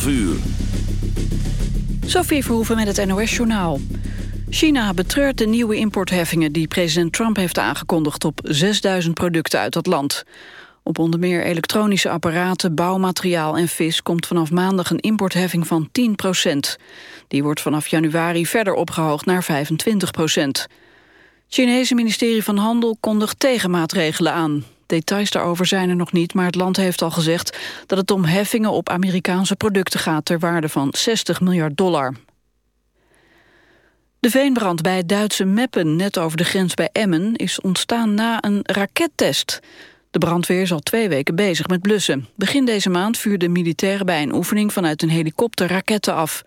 12 uur. Sophie Verhoeven met het NOS-journaal. China betreurt de nieuwe importheffingen die president Trump heeft aangekondigd op 6000 producten uit dat land. Op onder meer elektronische apparaten, bouwmateriaal en vis komt vanaf maandag een importheffing van 10 procent. Die wordt vanaf januari verder opgehoogd naar 25 procent. Het Chinese ministerie van Handel kondigt tegenmaatregelen aan. Details daarover zijn er nog niet, maar het land heeft al gezegd dat het om heffingen op Amerikaanse producten gaat ter waarde van 60 miljard dollar. De veenbrand bij Duitse Meppen, net over de grens bij Emmen, is ontstaan na een rakettest. De brandweer is al twee weken bezig met blussen. Begin deze maand vuurden militairen bij een oefening vanuit een helikopter raketten af.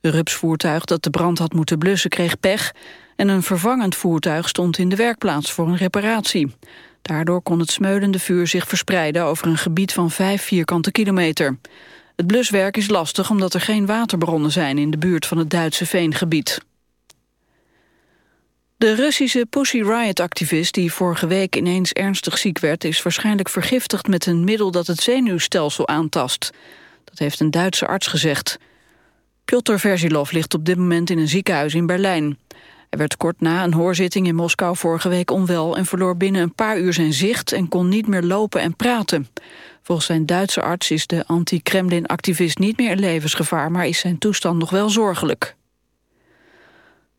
Een rupsvoertuig dat de brand had moeten blussen kreeg pech... en een vervangend voertuig stond in de werkplaats voor een reparatie. Daardoor kon het smeulende vuur zich verspreiden over een gebied van vijf vierkante kilometer. Het bluswerk is lastig omdat er geen waterbronnen zijn in de buurt van het Duitse veengebied. De Russische Pussy Riot-activist die vorige week ineens ernstig ziek werd... is waarschijnlijk vergiftigd met een middel dat het zenuwstelsel aantast. Dat heeft een Duitse arts gezegd. Piotr Verzilov ligt op dit moment in een ziekenhuis in Berlijn. Hij werd kort na een hoorzitting in Moskou vorige week onwel... en verloor binnen een paar uur zijn zicht en kon niet meer lopen en praten. Volgens zijn Duitse arts is de anti-Kremlin-activist niet meer in levensgevaar... maar is zijn toestand nog wel zorgelijk.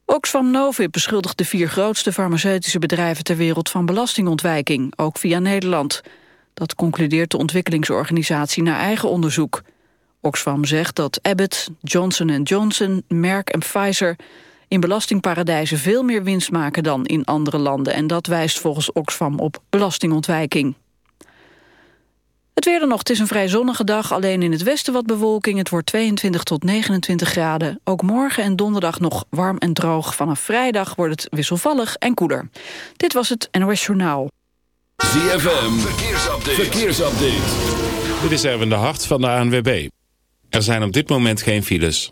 Oxfam Novib beschuldigt de vier grootste farmaceutische bedrijven ter wereld van belastingontwijking, ook via Nederland. Dat concludeert de ontwikkelingsorganisatie naar eigen onderzoek. Oxfam zegt dat Abbott, Johnson Johnson, Merck en Pfizer in belastingparadijzen veel meer winst maken dan in andere landen. En dat wijst volgens Oxfam op belastingontwijking. Het weer dan nog. Het is een vrij zonnige dag. Alleen in het westen wat bewolking. Het wordt 22 tot 29 graden. Ook morgen en donderdag nog warm en droog. Vanaf vrijdag wordt het wisselvallig en koeler. Dit was het NOS Journaal. ZFM. Verkeersupdate. Verkeersupdate. Dit is Erwin de Hart van de ANWB. Er zijn op dit moment geen files.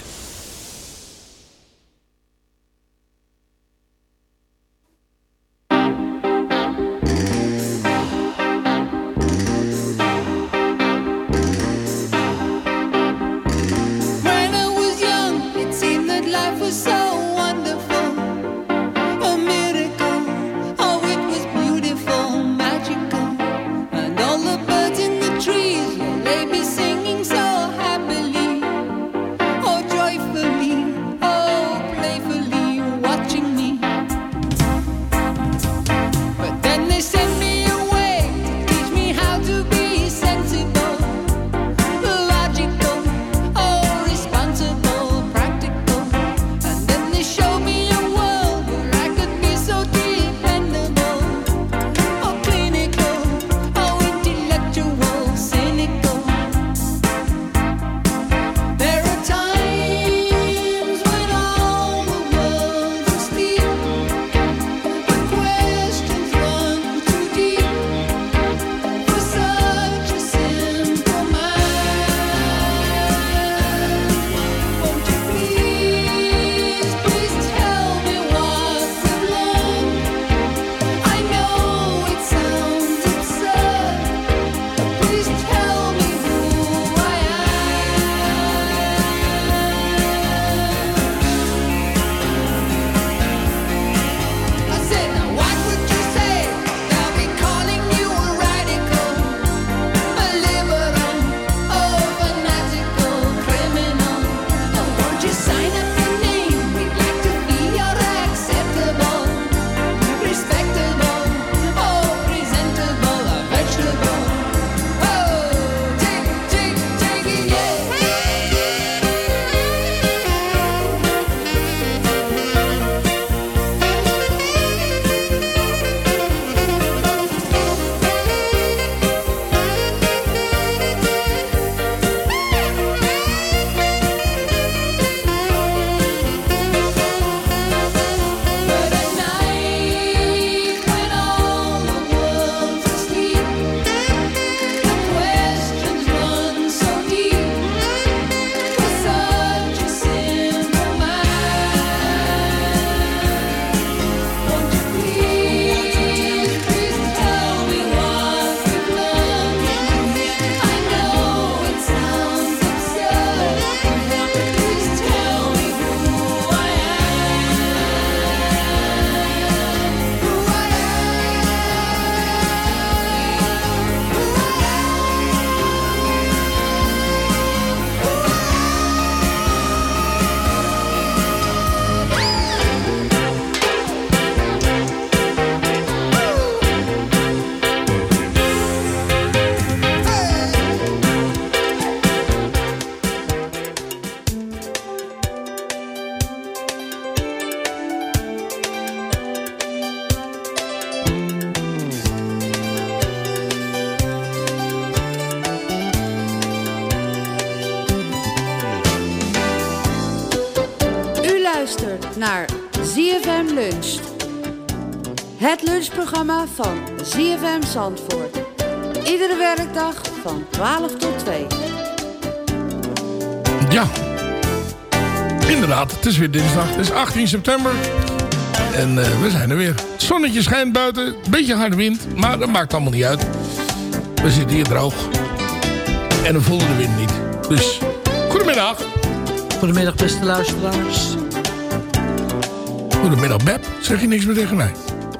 Luistert naar ZFM Lunch. Het lunchprogramma van ZFM Zandvoort. Iedere werkdag van 12 tot 2. Ja, inderdaad. Het is weer dinsdag. Het is 18 september. En eh, we zijn er weer. Het zonnetje schijnt buiten. Een beetje harde wind. Maar dat maakt allemaal niet uit. We zitten hier droog. En we voelen de wind niet. Dus, goedemiddag. Goedemiddag beste luisteraars. Goedemiddag Beb. Zeg je niks meer tegen mij?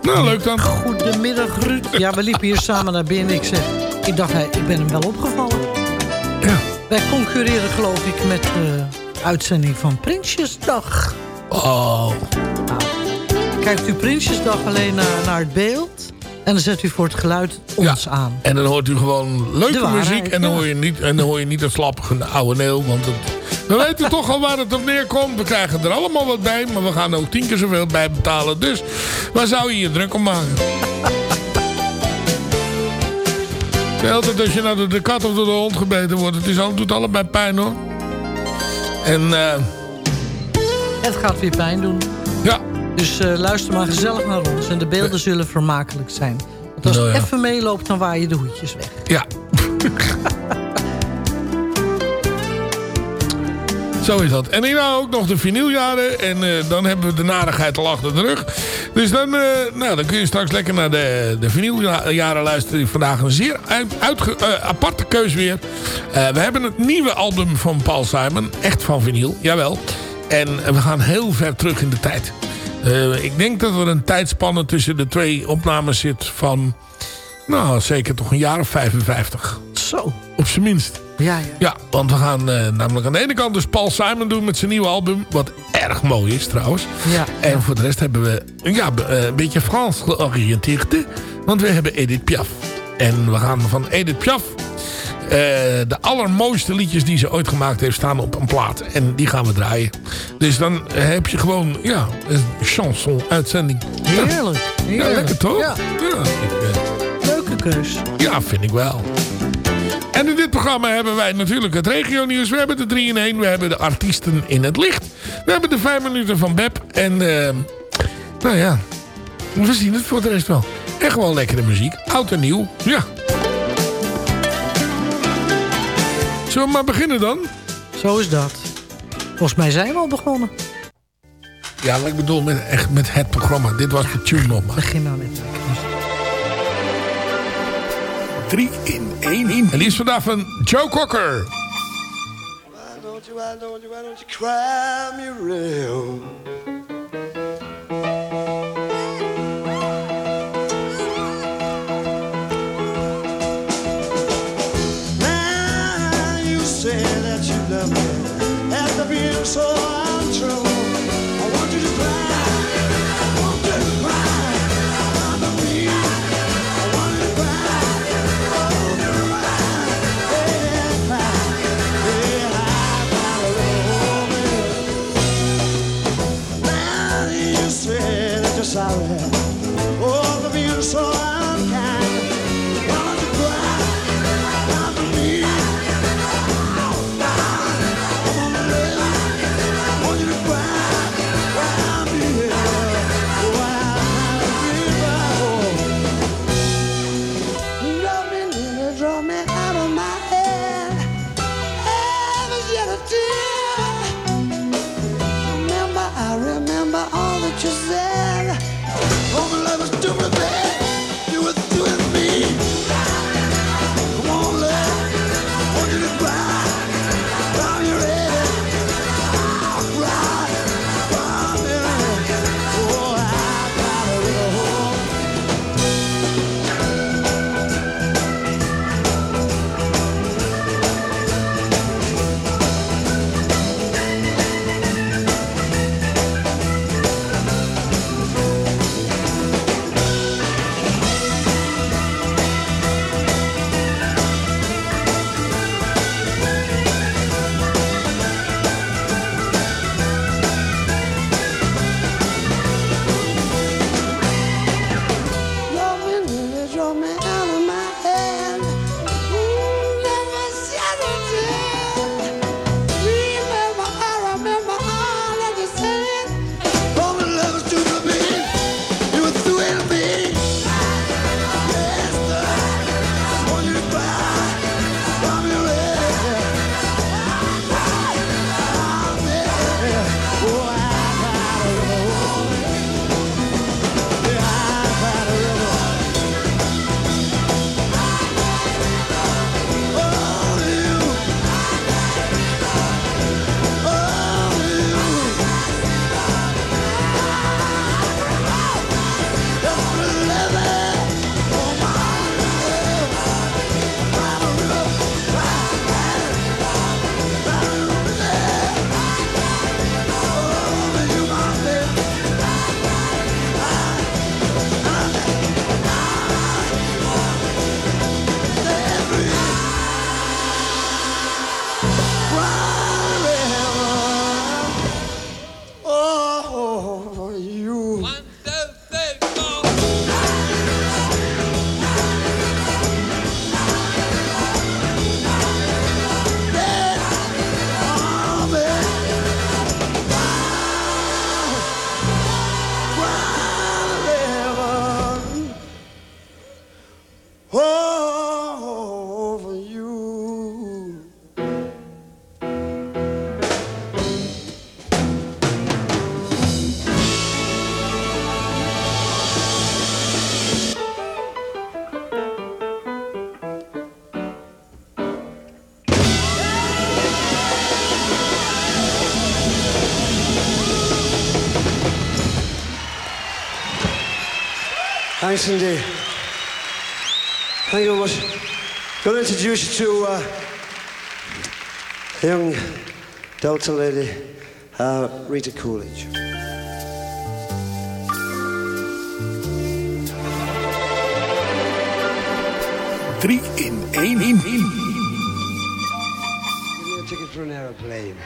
Nou, leuk dan. Goedemiddag Ruud. Ja, we liepen hier samen naar binnen. Ik zeg, ik dacht, hé, ik ben hem wel opgevallen. Ja. Wij concurreren geloof ik met de uitzending van Prinsjesdag. Oh, Kijkt u Prinsjesdag alleen naar, naar het beeld... en dan zet u voor het geluid ons aan. En dan hoort u gewoon leuke waarheid, muziek. En dan, ja. hoor je niet, en dan hoor je niet dat slappige oude neel. Want het, we weten toch al waar het op neerkomt. We krijgen er allemaal wat bij. Maar we gaan er ook tien keer zoveel bij betalen. Dus waar zou je je druk om maken? Altijd als je nou door de kat of door de hond gebeten wordt. Het is al, doet allebei pijn hoor. En eh, Het gaat weer pijn doen. ja, Dus eh, luister maar gezellig naar ons. En de beelden zullen vermakelijk zijn. Want als Nou het ja. even meeloopt, dan waai je de hoedjes weg. Ja. Zo is dat. En hierna ook nog de vinyljaren. En eh, dan hebben we de narigheid al achter de rug. Dus dan, eh, nou, dan kun je straks lekker naar de, de vinyljaren luisteren. Vandaag een zeer uit, uitge- eh, aparte keus weer. We hebben het nieuwe album van Paul Simon. Echt van vinyl, jawel. En we gaan heel ver terug in de tijd. Ik denk dat er een tijdspanne tussen de twee opnames zit van... Nou, zeker toch een jaar of 55. Zo. Op zijn minst. Ja, ja. Ja, want we gaan eh, namelijk aan de ene kant dus Paul Simon doen met zijn nieuwe album. Wat erg mooi is trouwens. Ja. En voor de rest hebben we ja, eh, een beetje Frans georiënteerd. Want we hebben Edith Piaf. En we gaan van Edith Piaf... eh, de allermooiste liedjes die ze ooit gemaakt heeft staan op een plaat. En die gaan we draaien. Dus dan heb je gewoon ja, een chanson uitzending. Ja, Heerlijk. ja Heerlijk. lekker toch? Ja, Ja, leuke keus. ja, vind ik wel. En in dit programma hebben wij natuurlijk het regionieuws. We hebben de 3 in 1. We hebben de artiesten in het licht. We hebben de 5 minuten van Beb. En eh, nou ja, we zien het voor de rest wel. En gewoon lekkere muziek. Oud en nieuw. Ja. Zullen we maar beginnen dan? Zo is dat. Volgens mij zijn we al begonnen. Ja, maar ik bedoel met, echt met het programma. Dit was de tune nog maar. Begin nou net. 3 in 1. En die is vandaag van Joe Cocker. Why don't you, why don't you, why don't you cry me real? Now you say that you love me after being so Thanks indeed. Thank you very much. I'm going to introduce you to uh, a young Delta lady, uh, Rita Coolidge. Three in één. Give me a ticket for an aeroplane.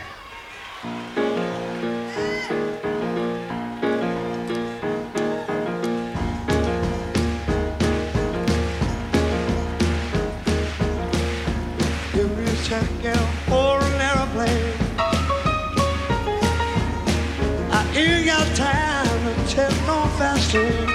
You got time to take no faster.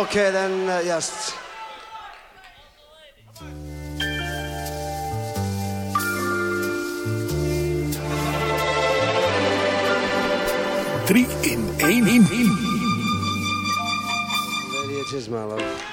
Okay, then, uh, yes. Three in één. Lady, it is my love.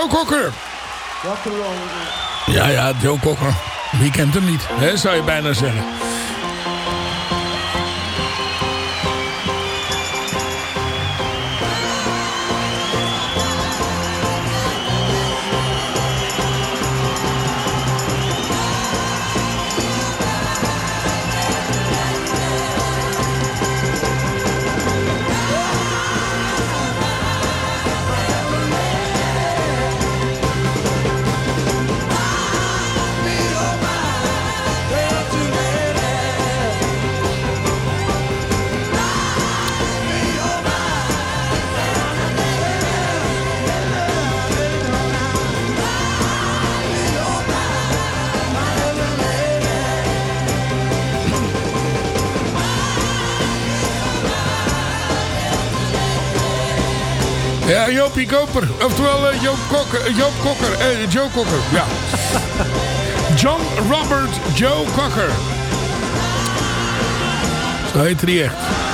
Joe Cocker. Ja, ja, Joe Cocker. Wie kent hem niet, zou je bijna zeggen. Oftewel uh, Joop, Kokker, eh, Joop Kokker. Eh, Joe Kokker, ja. John Robert Joe Kokker. Zo heet hij echt.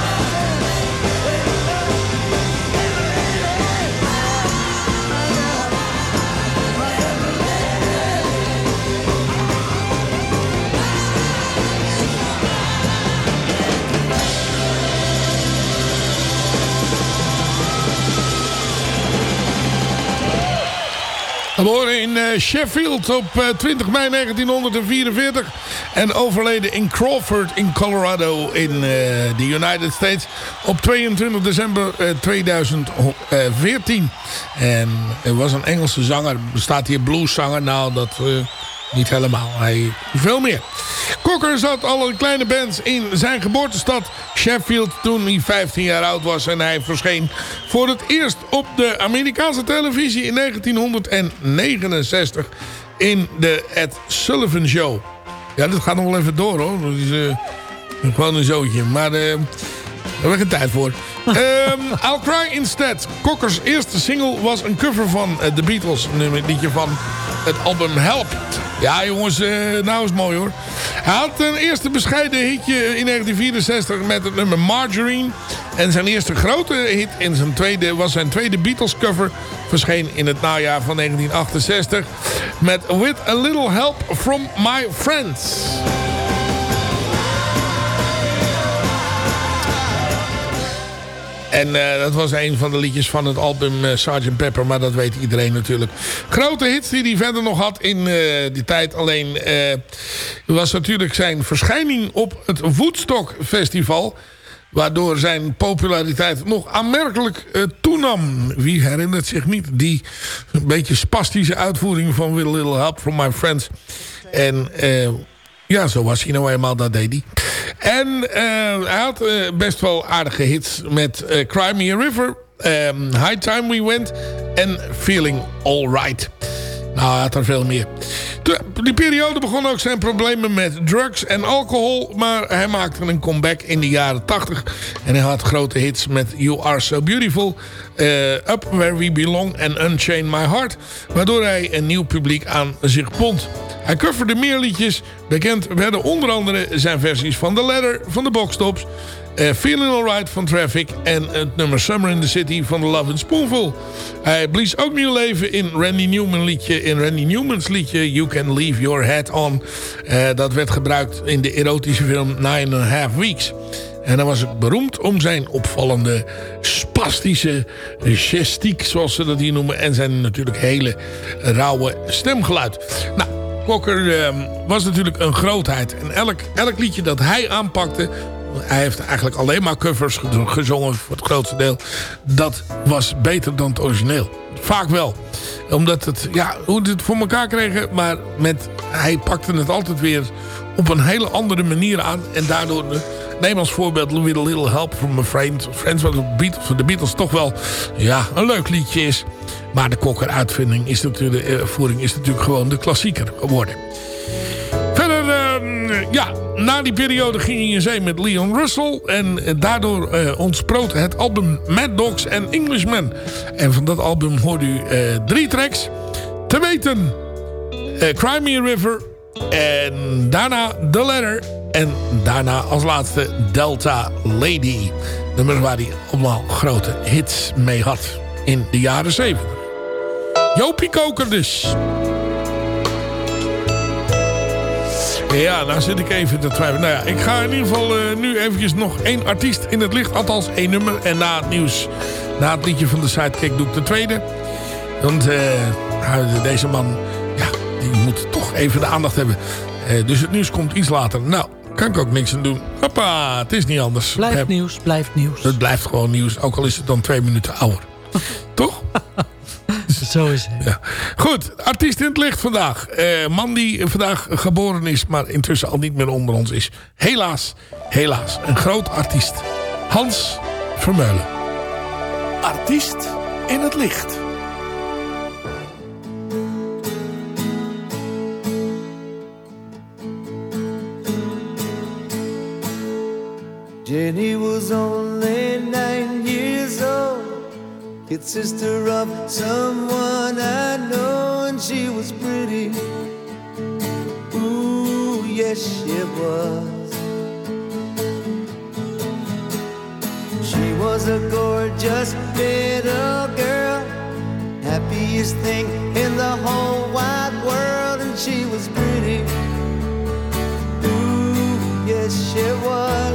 Geboren in eh, Sheffield op eh, 20 mei 1944. En overleden in Crawford in Colorado in eh, de United States op 22 december eh, 2014. En hij was een Engelse zanger. Bestaat hier blueszanger? Nou, dat eh, niet helemaal. Hij veel meer. Cocker zat al in kleine bands in zijn geboortestad Sheffield toen hij 15 jaar oud was. En hij verscheen voor het eerst op de Amerikaanse televisie in 1969 in de Ed Sullivan Show. Ja, dat gaat nog wel even door hoor. Dat is eh, gewoon een zootje. Maar eh, daar hebben we geen tijd voor. Ehm, I'll Cry Instead. Cockers eerste single was een cover van eh, The Beatles. Een liedje van het album Help. Ja jongens, eh, nou is het mooi hoor. Hij had een eerste bescheiden hitje in 1964 met het nummer Margarine. En zijn eerste grote hit in zijn tweede, was zijn tweede Beatles cover. Verscheen in het najaar van 1968. Met With a Little Help from My Friends. En eh, dat was een van de liedjes van het album eh, Sgt. Pepper. Maar dat weet iedereen natuurlijk. Grote hits die hij verder nog had in eh, die tijd. Alleen was natuurlijk zijn verschijning op het Woodstock Festival. Waardoor zijn populariteit nog aanmerkelijk toenam. Wie herinnert zich niet die een beetje spastische uitvoering van a Little Help from My Friends. En ja, zo was hij nou eenmaal, dat deed hij. En eh, hij had eh, best wel aardige hits met eh, Cry Me a River, ehm, High Time We Went en Feeling Alright. Nou, hij had er veel meer. Die periode begon ook zijn problemen met drugs en alcohol. Maar hij maakte een comeback in de jaren 80. En hij had grote hits met You Are So Beautiful, eh, Up Where We Belong en Unchain My Heart. Waardoor hij een nieuw publiek aan zich bond. Hij coverde meer liedjes. Bekend werden onder andere zijn versies van The Ladder van de Boxtops. Eh, Feeling Alright van Traffic en het nummer Summer in the City van The Love and Spoonful. Hij blies ook nieuw leven in Randy Newman liedje, in Randy Newman's liedje You Can Leave Your Head On. Eh, dat werd gebruikt in de erotische film Nine and a Half Weeks. En dan was beroemd om zijn opvallende spastische gestiek, zoals ze dat hier noemen. En zijn natuurlijk hele rauwe stemgeluid. Nou, Cocker ehm, was natuurlijk een grootheid. En elk, elk liedje dat hij aanpakte... Hij heeft eigenlijk alleen maar covers ge- gezongen voor het grootste deel. Dat was beter dan het origineel. Vaak wel. Omdat het, ja, hoe het voor elkaar kregen. Maar met, hij pakte het altijd weer op een hele andere manier aan. En daardoor, eh, neem als voorbeeld With a Little Help from My Friends. Friends wat de Beatles, de Beatles toch wel ja, een leuk liedje is. Maar de Cocker uitvinding is natuurlijk, de eh, voering is natuurlijk gewoon de klassieker geworden. Ja, na die periode ging hij in zee met Leon Russell. En eh, daardoor eh, ontsproot het album Mad Dogs and Englishmen. En van dat album hoort u eh, drie tracks. Te weten, Me a River. En daarna The Letter. En daarna als laatste Delta Lady. Nummer waar hij allemaal grote hits mee had in de jaren 70. Jopie Koker dus. Ja, nou zit ik even te twijfelen. Nou ja, ik ga in ieder geval eh, nu eventjes nog één artiest in het licht. Althans één nummer. En na het nieuws, na het liedje van de Sidekick doe ik de tweede. Want eh, nou, deze man, ja, die moet toch even de aandacht hebben. Eh, dus het nieuws komt iets later. Nou, kan ik ook niks aan doen. Hoppa, het is niet anders. Blijft nieuws, blijft nieuws. Het blijft gewoon nieuws, ook al is het dan twee minuten ouder. Toch? Zo is het. Ja. Goed, artiest in het licht vandaag. Eh, man die vandaag geboren is, maar intussen al niet meer onder ons is. Helaas, helaas. Een groot artiest. Hans Vermeulen. Artiest in het licht. Jenny was old, It's sister of someone I know, and she was pretty. Ooh, yes, she was. She was a gorgeous little girl, happiest thing in the whole wide world, and she was pretty. Ooh, yes, she was.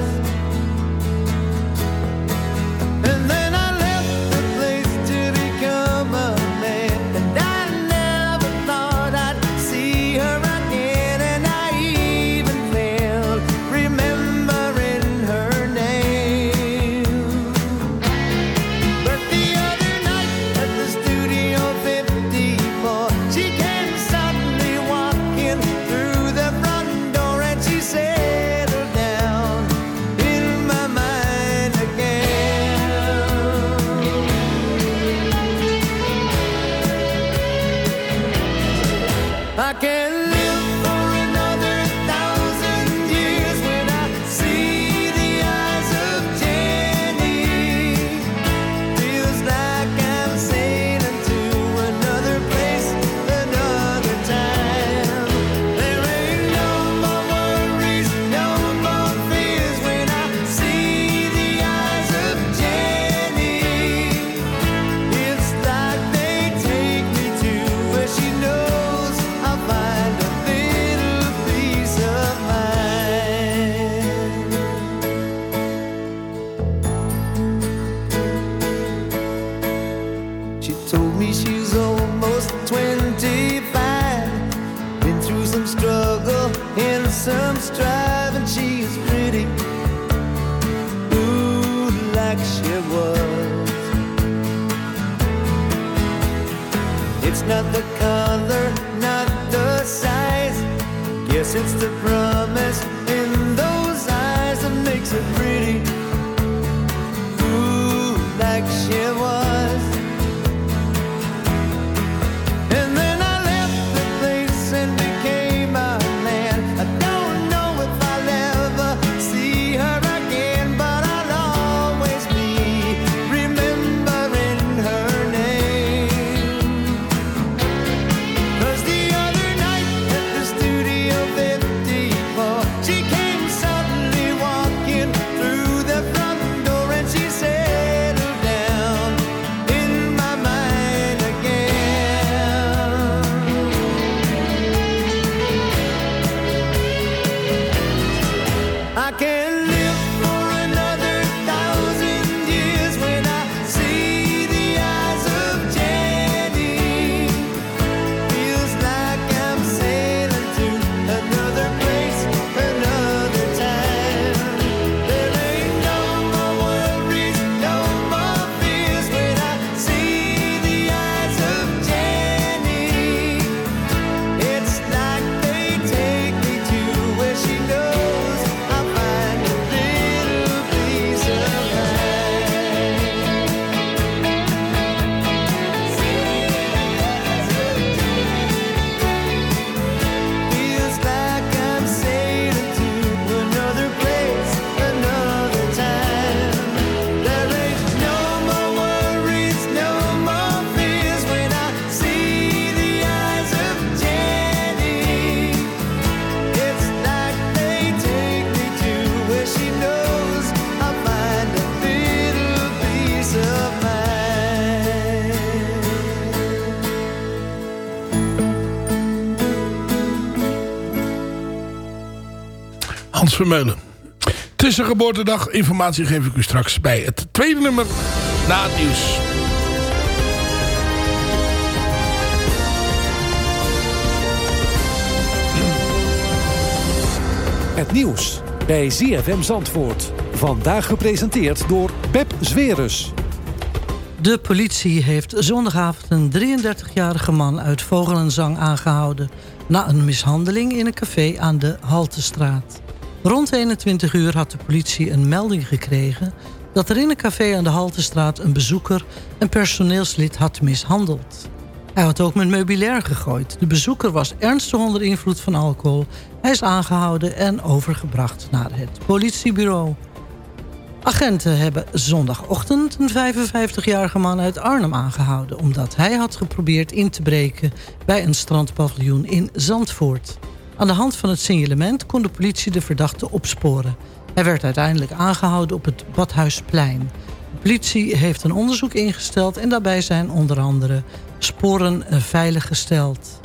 Vermeulen. Tussen geboortedag informatie geef ik u straks bij het tweede nummer na het nieuws. Het nieuws bij ZFM Zandvoort. Vandaag gepresenteerd door Pep Zwerus. De politie heeft zondagavond een 33-jarige man uit Vogelenzang aangehouden... na een mishandeling in een café aan de Haltestraat. Rond 21 uur had de politie een melding gekregen... dat er in een café aan de Haltestraat een bezoeker... een personeelslid had mishandeld. Hij had ook met meubilair gegooid. De bezoeker was ernstig onder invloed van alcohol. Hij is aangehouden en overgebracht naar het politiebureau. Agenten hebben zondagochtend een 55-jarige man uit Arnhem aangehouden... omdat hij had geprobeerd in te breken bij een strandpaviljoen in Zandvoort. Aan de hand van het signalement kon de politie de verdachte opsporen. Hij werd uiteindelijk aangehouden op het Badhuisplein. De politie heeft een onderzoek ingesteld en daarbij zijn onder andere sporen eh, veiliggesteld.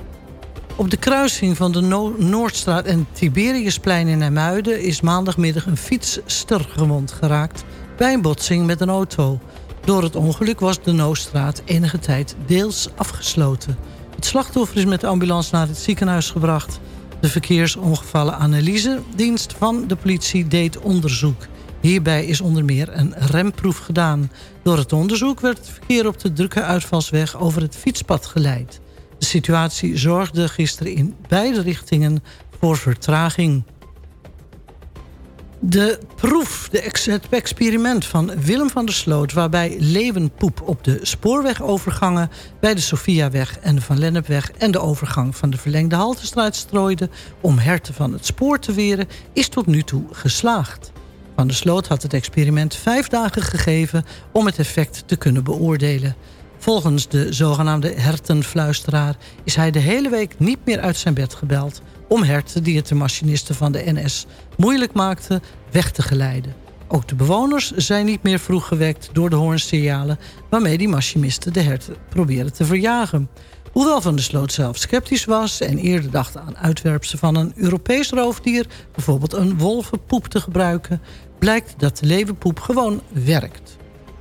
Op de kruising van de Noordstraat en Tiberiusplein in Nijmuiden... is maandagmiddag een fietsster gewond geraakt bij een botsing met een auto. Door het ongeluk was de Noordstraat enige tijd deels afgesloten. Het slachtoffer is met de ambulance naar het ziekenhuis gebracht... De verkeersongevallenanalysedienst van de politie deed onderzoek. Hierbij is onder meer een remproef gedaan. Door het onderzoek werd het verkeer op de drukke uitvalsweg over het fietspad geleid. De situatie zorgde gisteren in beide richtingen voor vertraging. De proef, het experiment van Willem van der Sloot... waarbij leeuwenpoep op de spoorwegovergangen... bij de Sofiaweg en de Van Lennepweg... en de overgang van de verlengde Haltestraat strooide... om herten van het spoor te weren, is tot nu toe geslaagd. Van der Sloot had het experiment vijf dagen gegeven... om het effect te kunnen beoordelen. Volgens de zogenaamde hertenfluisteraar... is hij de hele week niet meer uit zijn bed gebeld... om herten die het de machinisten van de NS moeilijk maakten weg te geleiden. Ook de bewoners zijn niet meer vroeg gewekt door de hoornsignalen... waarmee die machinisten de herten proberen te verjagen. Hoewel Van der Sloot zelf sceptisch was... en eerder dacht aan uitwerpsen van een Europees roofdier... bijvoorbeeld een wolvenpoep te gebruiken... blijkt dat de leeuwenpoep gewoon werkt.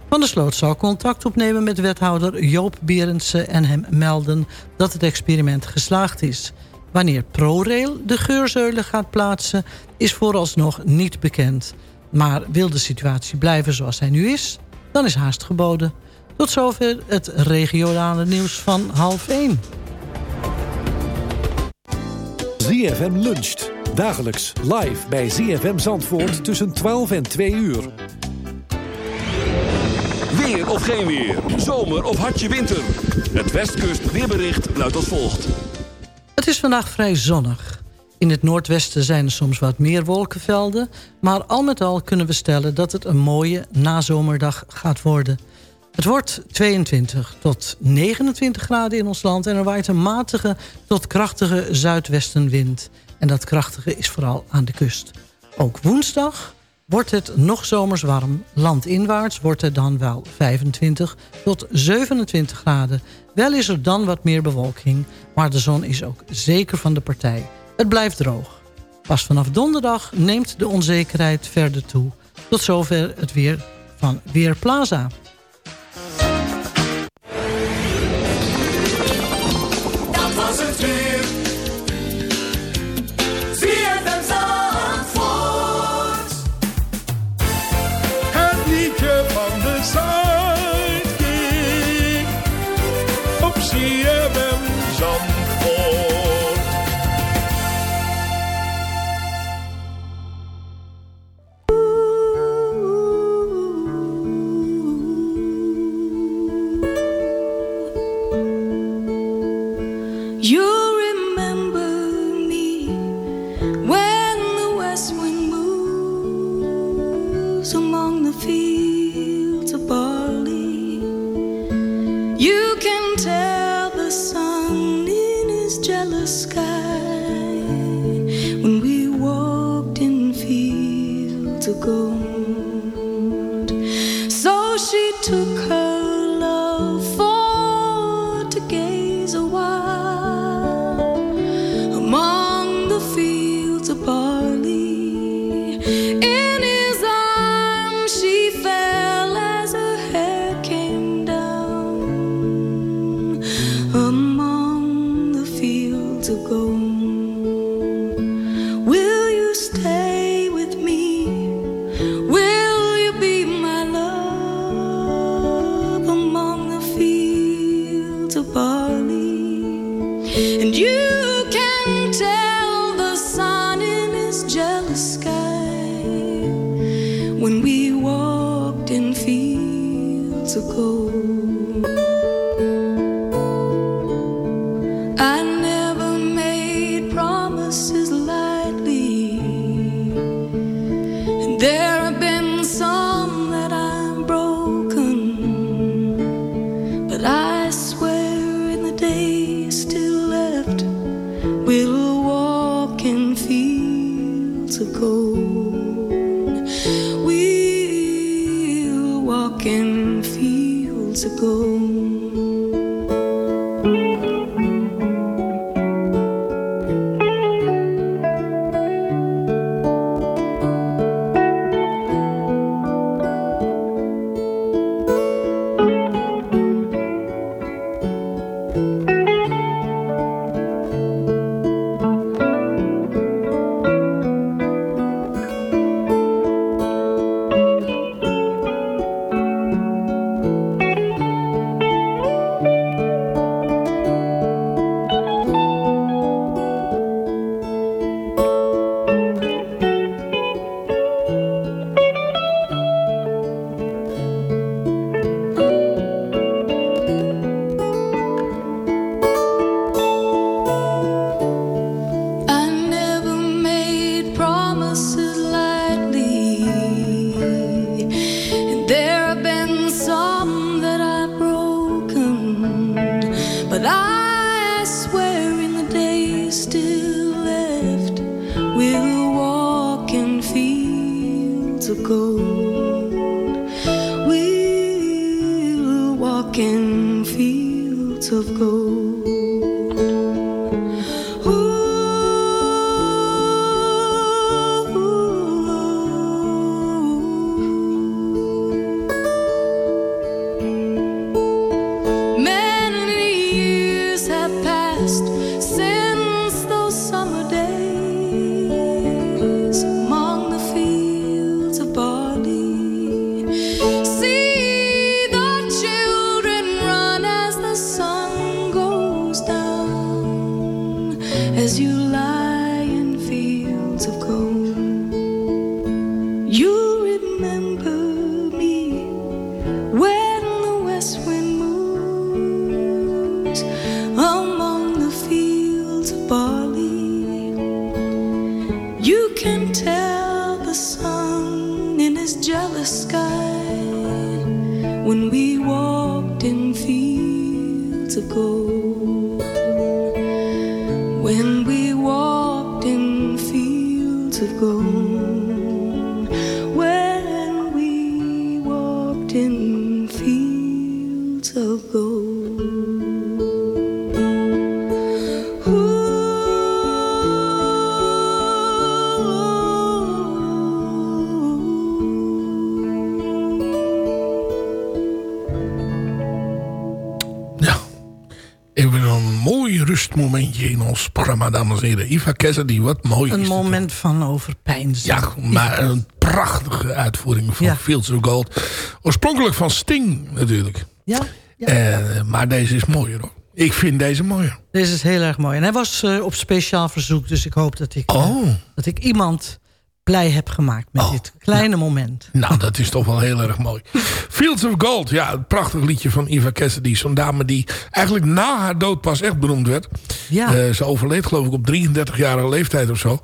Van der Sloot zal contact opnemen met wethouder Joop Berendsen... en hem melden dat het experiment geslaagd is. Wanneer ProRail de geurzeulen gaat plaatsen... is vooralsnog niet bekend. Maar wil de situatie blijven zoals hij nu is... dan is haast geboden. Tot zover het regionale nieuws van half 1. ZFM luncht. Dagelijks live bij ZFM Zandvoort tussen 12 en 2 uur. Weer of geen weer. Zomer of hartje winter. Het Westkust weerbericht luidt als volgt. Het is vandaag vrij zonnig. In het noordwesten zijn er soms wat meer wolkenvelden... maar al met al kunnen we stellen dat het een mooie nazomerdag gaat worden. Het wordt 22 tot 29 graden in ons land... en er waait een matige tot krachtige zuidwestenwind. En dat krachtige is vooral aan de kust. Ook woensdag wordt het nog zomers warm. Landinwaarts wordt het dan wel 25 tot 27 graden. Wel is er dan wat meer bewolking, maar de zon is ook zeker van de partij. Het blijft droog. Pas vanaf donderdag neemt de onzekerheid verder toe. Tot zover het weer van Weerplaza. We'll walk in fields of gold. As you lie programma, dames en heren. Eva Cassidy, wat mooi Een is dit. moment van overpeinzen. Ja, maar een prachtige uitvoering van Ja. Fields of Gold. Oorspronkelijk van Sting natuurlijk. Ja, Eh, maar deze is mooier hoor. Ik vind deze mooier. Deze is heel erg mooi. En hij was eh, op speciaal verzoek, dus ik hoop dat ik, eh, Oh. dat ik iemand blij heb gemaakt met dit kleine moment. Nou, dat is toch wel heel erg mooi. Fields of Gold, ja, een prachtig liedje van Eva Cassidy. Zo'n dame die eigenlijk na haar dood pas echt beroemd werd. Ja. Eh, ze overleed geloof ik op 33-jarige leeftijd of zo.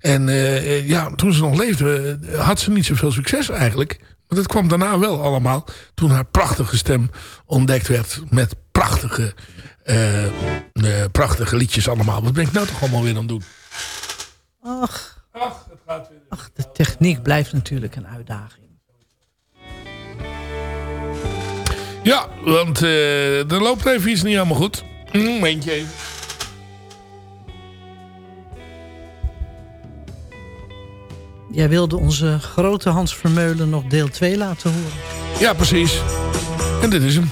En eh, eh, ja, toen ze nog leefde had ze niet zoveel succes eigenlijk. Maar dat kwam daarna wel allemaal. Toen haar prachtige stem ontdekt werd met prachtige, prachtige liedjes allemaal. Wat ben ik nou toch allemaal weer aan het doen? Ach, Ach, het gaat weer. Ach, de techniek blijft natuurlijk een uitdaging. Ja, want eh, er loopt even iets niet helemaal goed. Een momentje even. Jij wilde onze grote Hans Vermeulen nog deel 2 laten horen. Ja, precies. En dit is hem.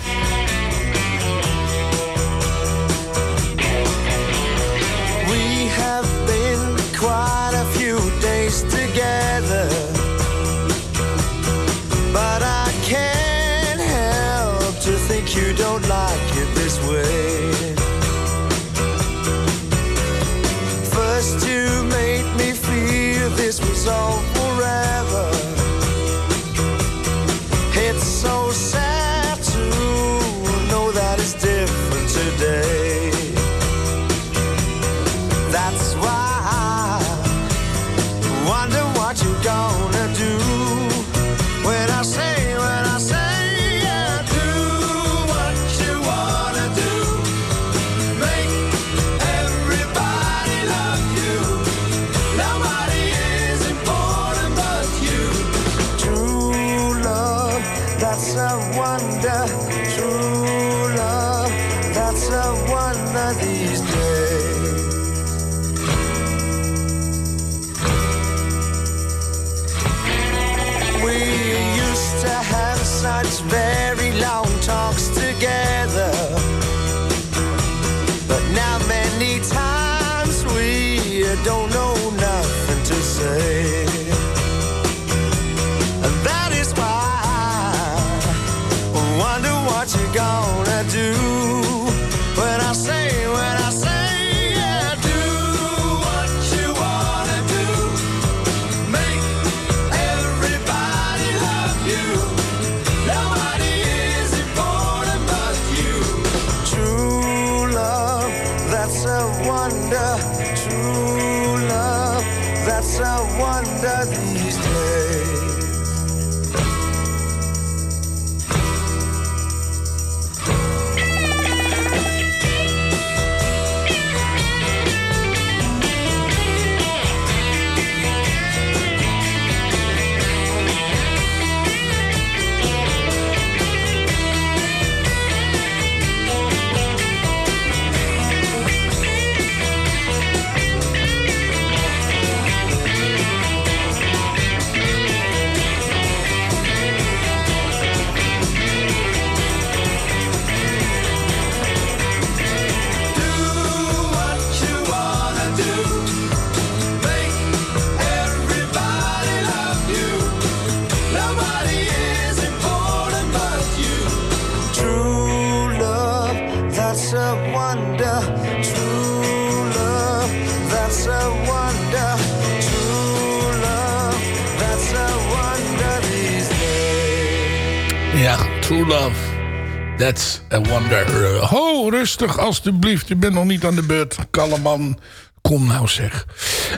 Rustig alstublieft. Je bent nog niet aan de beurt. Kalm man. Kom nou zeg.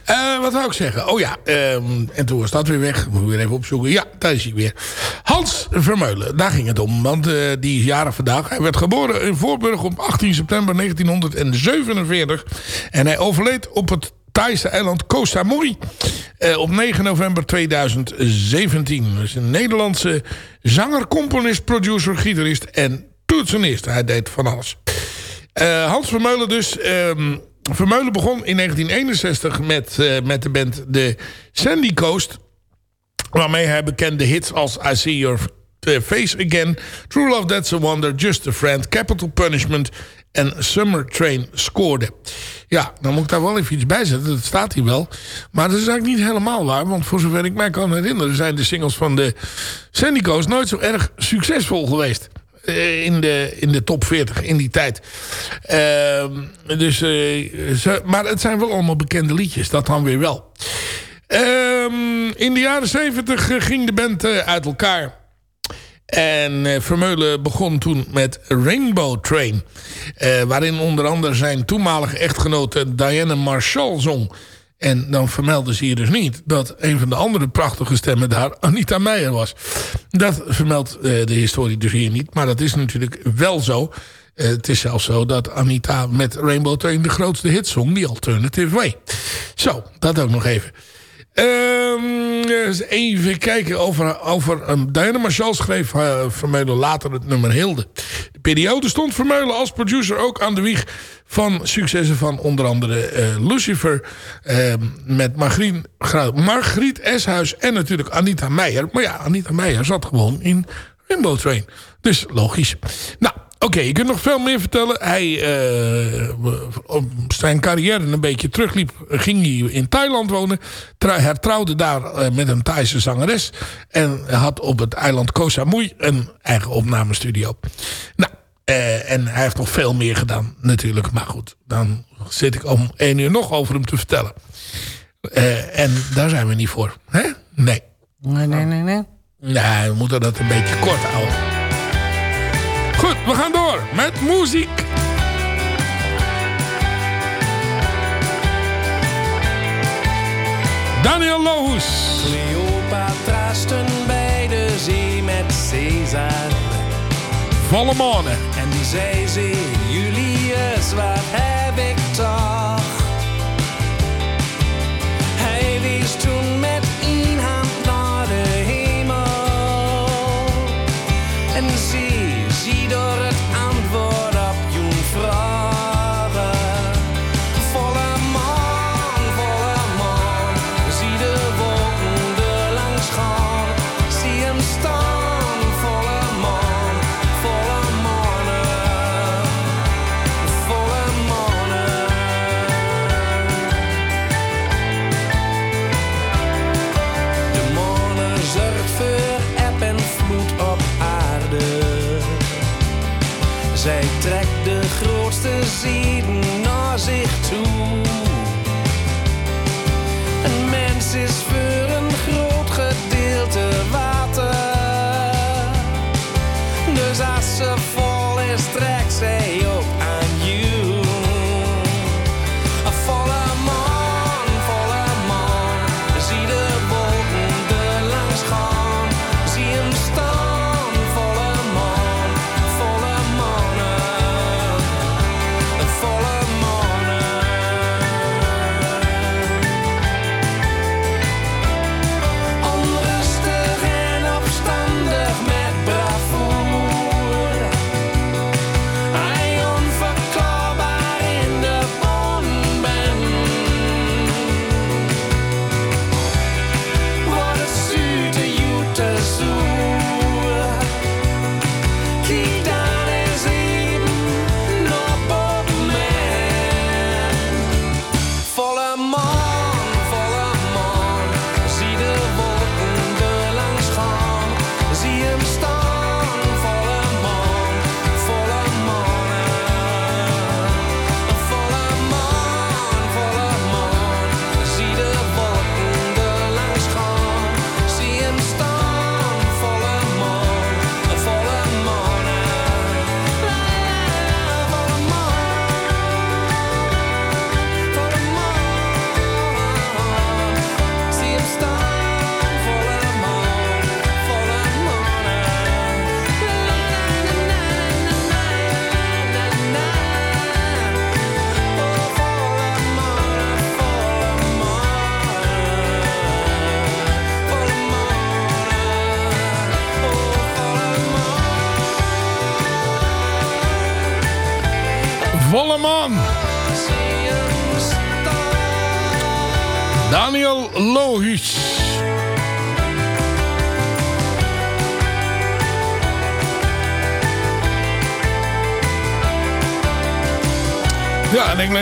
Eh, wat wou ik zeggen? Oh ja, ehm, en toen was dat weer weg. Moet ik weer even opzoeken. Ja, daar is hij weer. Hans Vermeulen, daar ging het om. Want eh, die is jarig vandaag. Hij werd geboren in Voorburg op 18 september 1947. En hij overleed op het Thaise eiland Koh Samui eh, op 9 november 2017. Dus een Nederlandse zanger, componist, producer, gitarist en toetsenist. Hij deed van alles. Eh, Hans Vermeulen dus... ehm, Vermeulen begon in 1961 met, eh, met de band de Sandy Coast. Waarmee hij bekende hits als I See Your Face Again... True Love That's a Wonder, Just a Friend, Capital Punishment... en Summer Train scoorde. Ja, dan moet ik daar wel even iets bij zetten. Dat staat hier wel. Maar dat is eigenlijk niet helemaal waar. Want voor zover ik mij kan herinneren... zijn de singles van de Sandy Coast nooit zo erg succesvol geweest eh, in de, in de top 40 in die tijd. Ehm, dus, eh, maar het zijn wel allemaal bekende liedjes. Dat dan weer wel. Ehm, in de jaren 70 ging de band eh, uit elkaar. En eh, Vermeulen begon toen met Rainbow Train. eh, waarin onder andere zijn toenmalige echtgenote Diana Marshall zong. En dan vermelden ze hier dus niet dat een van de andere prachtige stemmen daar Anita Meijer was. Dat vermeldt eh, de historie dus hier niet. Maar dat is natuurlijk wel zo. Eh, het is zelfs zo dat Anita met Rainbow Train de grootste hit zong. Die Alternative Way. Zo, dat ook nog even. Eens even kijken over, over um, Diana Marshall schreef uh, Vermeulen later het nummer Hilde. De periode stond Vermeulen als producer ook aan de wieg van successen van onder andere eh, Lucifer ehm, met Margriet, Margriet Eshuis en natuurlijk Anita Meijer. Maar ja, Anita Meijer zat gewoon in Rainbow Train. Dus logisch. Nou, Oké, je kunt nog veel meer vertellen. Hij eh, op zijn carrière een beetje terugliep. Ging hij in Thailand wonen. Trouw- hertrouwde daar eh, met een Thaise zangeres. En had op het eiland Koh Samui een eigen opnamestudio. Nou, eh, en hij heeft nog veel meer gedaan natuurlijk. Maar goed, dan zit ik om één uur nog over hem te vertellen. En daar zijn we niet voor. Hè? Nee. Nee, nee, nee, nee. Nee, we moeten dat een beetje kort houden. We gaan door met muziek. Daniel Lohus. Cleopatra stond bij de zee met Caesar. Volle mannen. En zij zei, Julius, wat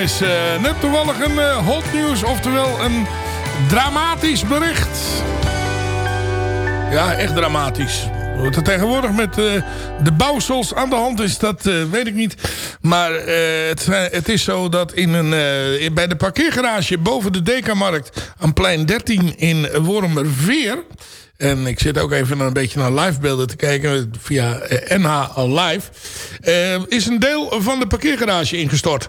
Lees eh, net toevallig een eh, hot news, oftewel een dramatisch bericht. Ja, echt dramatisch. Wat er tegenwoordig met eh, de bouwsels aan de hand is, dat weet ik niet. Maar het, het is zo dat in een, bij de parkeergarage boven de Dekamarkt... aan plein 13 in Wormerveer... En ik zit ook even een beetje naar livebeelden te kijken via NH Live. is een deel van de parkeergarage ingestort.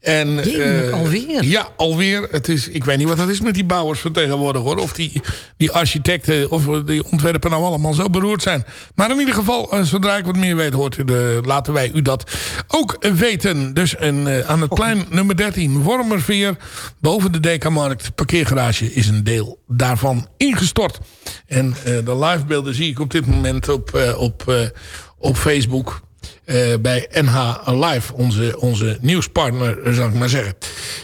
En, eh, alweer? Ja, alweer. Het is, ik weet niet wat dat is met die bouwers van tegenwoordig hoor. Of die, die architecten of die ontwerpen nou allemaal zo beroerd zijn. Maar in ieder geval, eh, zodra ik wat meer weet, hoort u de, laten wij u dat ook weten. Dus een, eh, aan het plein nummer 13, Wormerveer, boven de Dekamarkt, parkeergarage, is een deel daarvan ingestort. En de livebeelden zie ik op dit moment op, op, op Facebook. Eh, bij NH Live, onze, onze nieuwspartner, zal ik maar zeggen.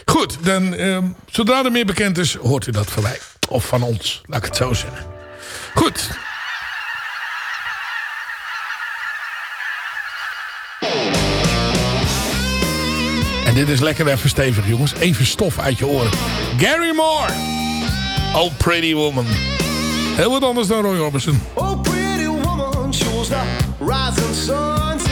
Goed, dan, eh, zodra er meer bekend is, hoort u dat van mij. Of van ons, laat ik het zo zeggen. Goed. En dit is lekker even stevig, jongens. Even stof uit je oren. Gary Moore. Oh, Pretty Woman. Heel wat anders dan Roy Orbison. Oh, pretty woman shows the rising sun.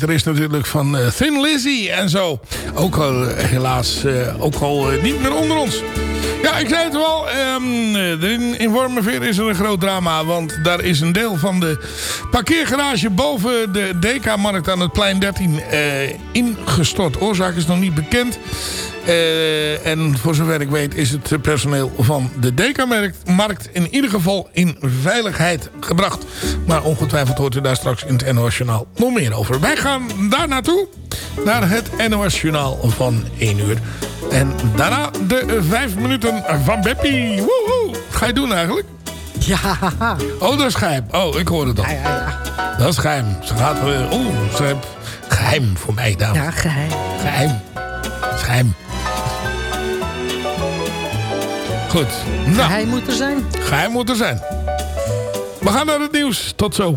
Gitarist natuurlijk van eh, Thin Lizzy en zo. Ook al eh, helaas eh, ook al niet meer onder ons. Ja, ik zei het wel. ehm, eh, in, Wormerveer is er een groot drama. Want daar is een deel van de parkeergarage boven de DK-markt aan het plein 13 eh, ingestort. Oorzaak is nog niet bekend. Eh, en voor zover ik weet is het personeel van de DK-markt in ieder geval in veiligheid gebracht. Maar ongetwijfeld hoort u daar straks in het NOS Journaal nog meer over. Wij gaan daar naartoe, naar het NOS Journaal van 1 uur. En daarna de vijf minuten van Beppie. Woehoe. Wat ga je doen eigenlijk? Ja. Oh, dat is geheim. Oh, ik hoor het al. Dat is geheim. Ze gaat... eh, Oeh, ze heeft geheim voor mij, dames. Ja, geheim. Geheim. Geheim. Goed. Nou, Geheim moet er zijn. geheim moet er zijn. We gaan naar het nieuws. Tot zo.